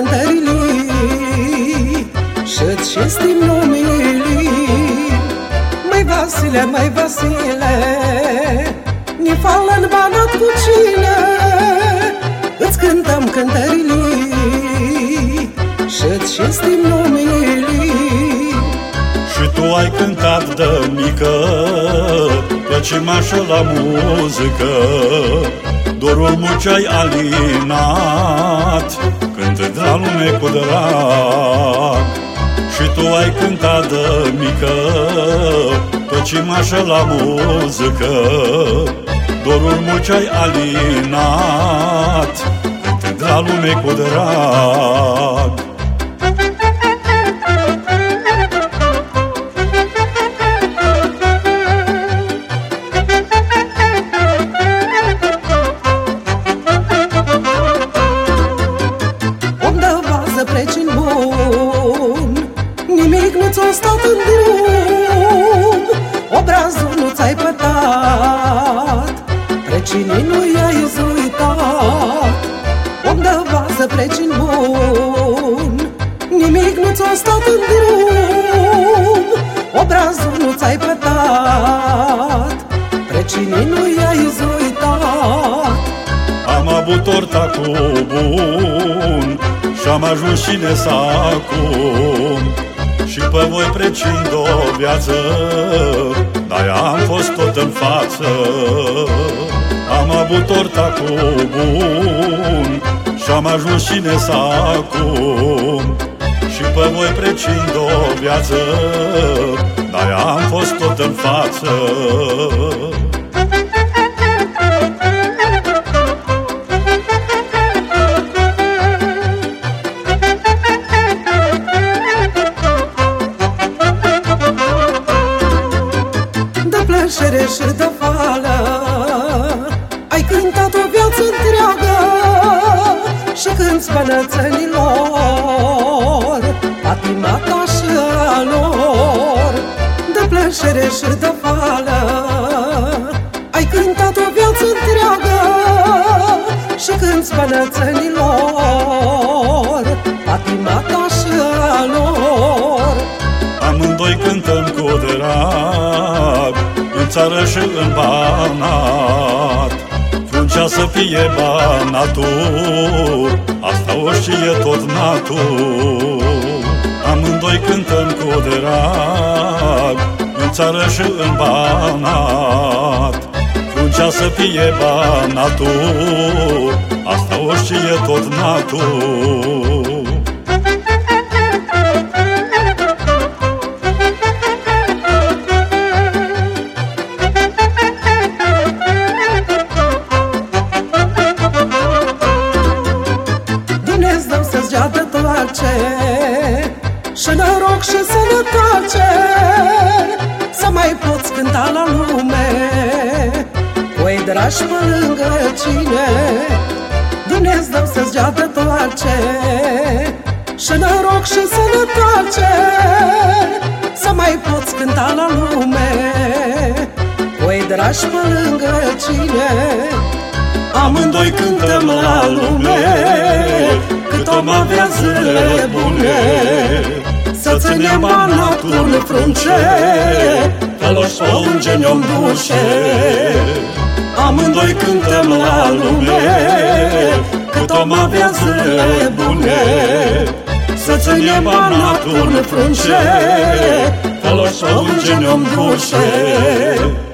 cântăm cântările Și-ți cinstim numele Mai Vasile, mai Vasile Ni fală în banat cu cine. Îți cântăm cântările Și-ți cinstim numele Și tu ai cântat de mică Păcimașă la muzică. Dorul muceai alinat Cântând la lume cu drag Și tu ai cântat de mică Păcimașă la muzică. Dorul muceai alinat Cântând la lume cu drag ți-a stat în drum Obrazul nu ți-ai pătat Precinii nu i-ai zuitat Undeva să pleci în bun Nimic nu ți-a stat în drum Obrazul nu ți-ai pătat Precinii nu i-ai zuitat Am avut torta cu bun și-am ajuns și acum Și pe voi precind o viață Dar am fost tot în față. Am avut torta cu bun Și-am ajuns și acum. Și pe voi precind o viață Dar am fost tot în față și de fală Ai cântat o viață întreagă Și când bănățenilor Patima ta și a lor De plăcere și de fală Ai cântat o viață întreagă Și când bănățenilor țară și în banat. Fruncea să fie banatul Asta o știe tot natul Amândoi cântăm cu drag În țară și în banat. Fruncea să fie banatul Asta o știe tot natul place Și noroc și sănătate Să mai poți cânta la lume Cu dragi pe lângă cine? Dumnezeu să-ți dea de toace Și noroc și sănătate Să mai poți cânta la lume Cu dragi pe lângă cine? Amândoi cântăm la lume Cât om avea zile bune Să ținem banatul frunce Căloși pe ungeni om duce Amândoi cântăm la lume Cât om avea zile bune Să ținem banatul frunce Căloși pe ungeni om duce